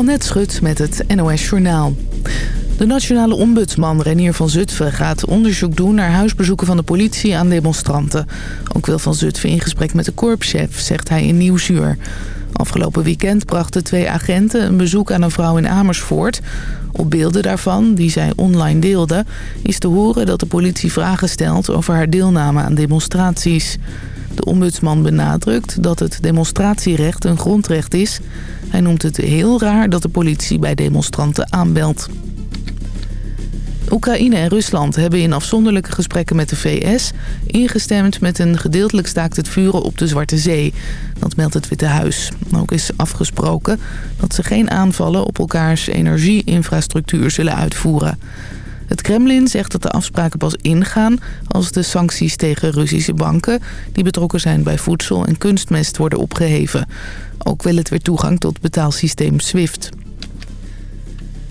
Annette Schut met het NOS Journaal. De nationale ombudsman Renier van Zutphen gaat onderzoek doen naar huisbezoeken van de politie aan demonstranten. Ook wil van Zutphen in gesprek met de korpschef, zegt hij in Nieuwsuur. Afgelopen weekend brachten twee agenten een bezoek aan een vrouw in Amersfoort. Op beelden daarvan, die zij online deelde, is te horen dat de politie vragen stelt over haar deelname aan demonstraties. De ombudsman benadrukt dat het demonstratierecht een grondrecht is. Hij noemt het heel raar dat de politie bij demonstranten aanbelt. Oekraïne en Rusland hebben in afzonderlijke gesprekken met de VS... ingestemd met een gedeeltelijk staakt het vuren op de Zwarte Zee. Dat meldt het Witte Huis. Ook is afgesproken dat ze geen aanvallen op elkaars energieinfrastructuur zullen uitvoeren. Het Kremlin zegt dat de afspraken pas ingaan als de sancties tegen Russische banken... die betrokken zijn bij voedsel en kunstmest worden opgeheven. Ook wil het weer toegang tot betaalsysteem SWIFT.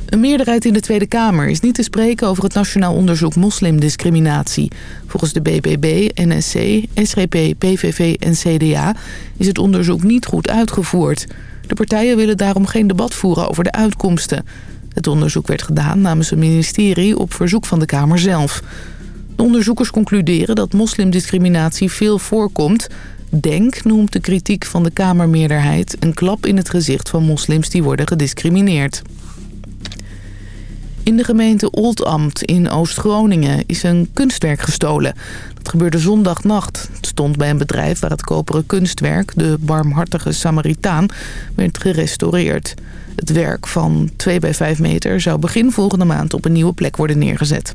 Een meerderheid in de Tweede Kamer is niet te spreken over het Nationaal Onderzoek Moslimdiscriminatie. Volgens de BBB, NSC, SGP, PVV en CDA is het onderzoek niet goed uitgevoerd. De partijen willen daarom geen debat voeren over de uitkomsten. Het onderzoek werd gedaan namens het ministerie op verzoek van de Kamer zelf. De onderzoekers concluderen dat moslimdiscriminatie veel voorkomt. Denk noemt de kritiek van de Kamermeerderheid een klap in het gezicht van moslims die worden gediscrimineerd. In de gemeente Oldambt in Oost-Groningen is een kunstwerk gestolen. Dat gebeurde zondagnacht. Het stond bij een bedrijf waar het koperen kunstwerk, de barmhartige Samaritaan, werd gerestaureerd. Het werk van 2 bij 5 meter zou begin volgende maand op een nieuwe plek worden neergezet.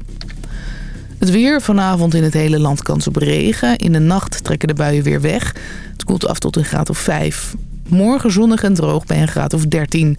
Het weer, vanavond in het hele land kans op regen. In de nacht trekken de buien weer weg. Het koelt af tot een graad of 5. Morgen zonnig en droog bij een graad of 13.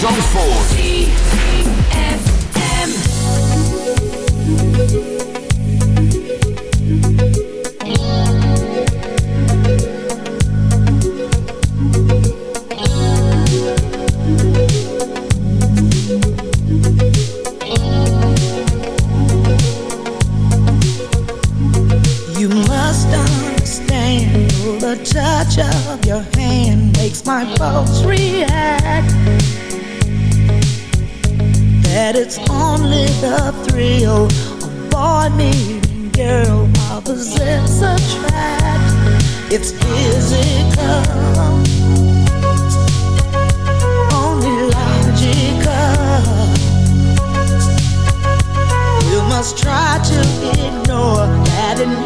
Zandvoort. It's only the thrill of boy meeting girl while possess attract. It's physical, only logical. You must try to ignore that.